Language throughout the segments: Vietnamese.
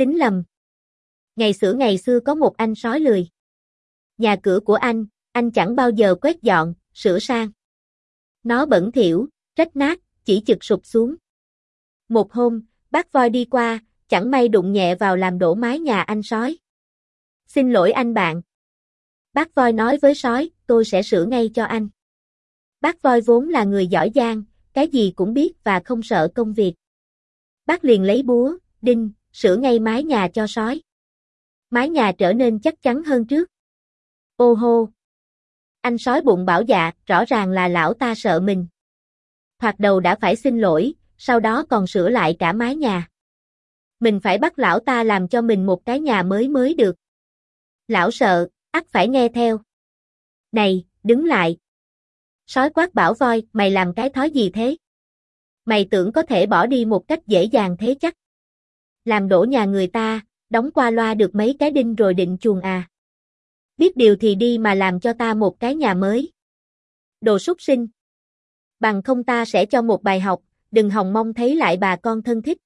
Tính lầm. Ngày xưa ngày xưa có một anh sói lười. Nhà cửa của anh, anh chẳng bao giờ quét dọn, sửa sang. Nó bẩn thỉu, rách nát, chỉ chực sụp xuống. Một hôm, bác voi đi qua, chẳng may đụng nhẹ vào làm đổ mái nhà anh sói. Xin lỗi anh bạn. Bác voi nói với sói, tôi sẽ sửa ngay cho anh. Bác voi vốn là người giỏi giang, cái gì cũng biết và không sợ công việc. Bác liền lấy búa, đinh, sửa ngay mái nhà cho sói. Mái nhà trở nên chắc chắn hơn trước. Ô hô! Anh sói bụng bảo dạ, rõ ràng là lão ta sợ mình. Thoạt đầu đã phải xin lỗi, sau đó còn sửa lại cả mái nhà. Mình phải bắt lão ta làm cho mình một cái nhà mới mới được. Lão sợ, ắt phải nghe theo. Này, đứng lại. Sói quát bảo voi, mày làm cái thói gì thế? Mày tưởng có thể bỏ đi một cách dễ dàng thế chắc. Làm đổ nhà người ta, đóng qua loa được mấy cái đinh rồi định chuồng à. Biết điều thì đi mà làm cho ta một cái nhà mới. Đồ súc sinh. Bằng không ta sẽ cho một bài học, đừng hòng mong thấy lại bà con thân thích.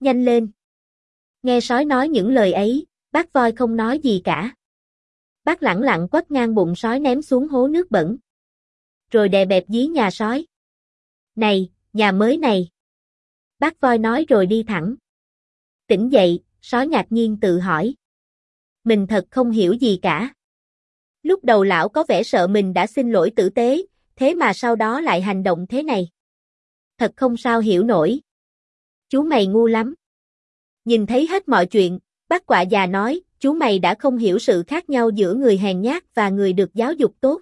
Nhanh lên. Nghe sói nói những lời ấy, bác voi không nói gì cả. Bác lẳng lặng quất ngang bụng sói ném xuống hố nước bẩn. Rồi đè bẹp dí nhà sói. Này, nhà mới này. Bác voi nói rồi đi thẳng. Tỉnh dậy, sói ngạc nhiên tự hỏi. Mình thật không hiểu gì cả. Lúc đầu lão có vẻ sợ mình đã xin lỗi tử tế, thế mà sau đó lại hành động thế này. Thật không sao hiểu nổi. Chú mày ngu lắm. Nhìn thấy hết mọi chuyện, bác quạ già nói, chú mày đã không hiểu sự khác nhau giữa người hèn nhát và người được giáo dục tốt.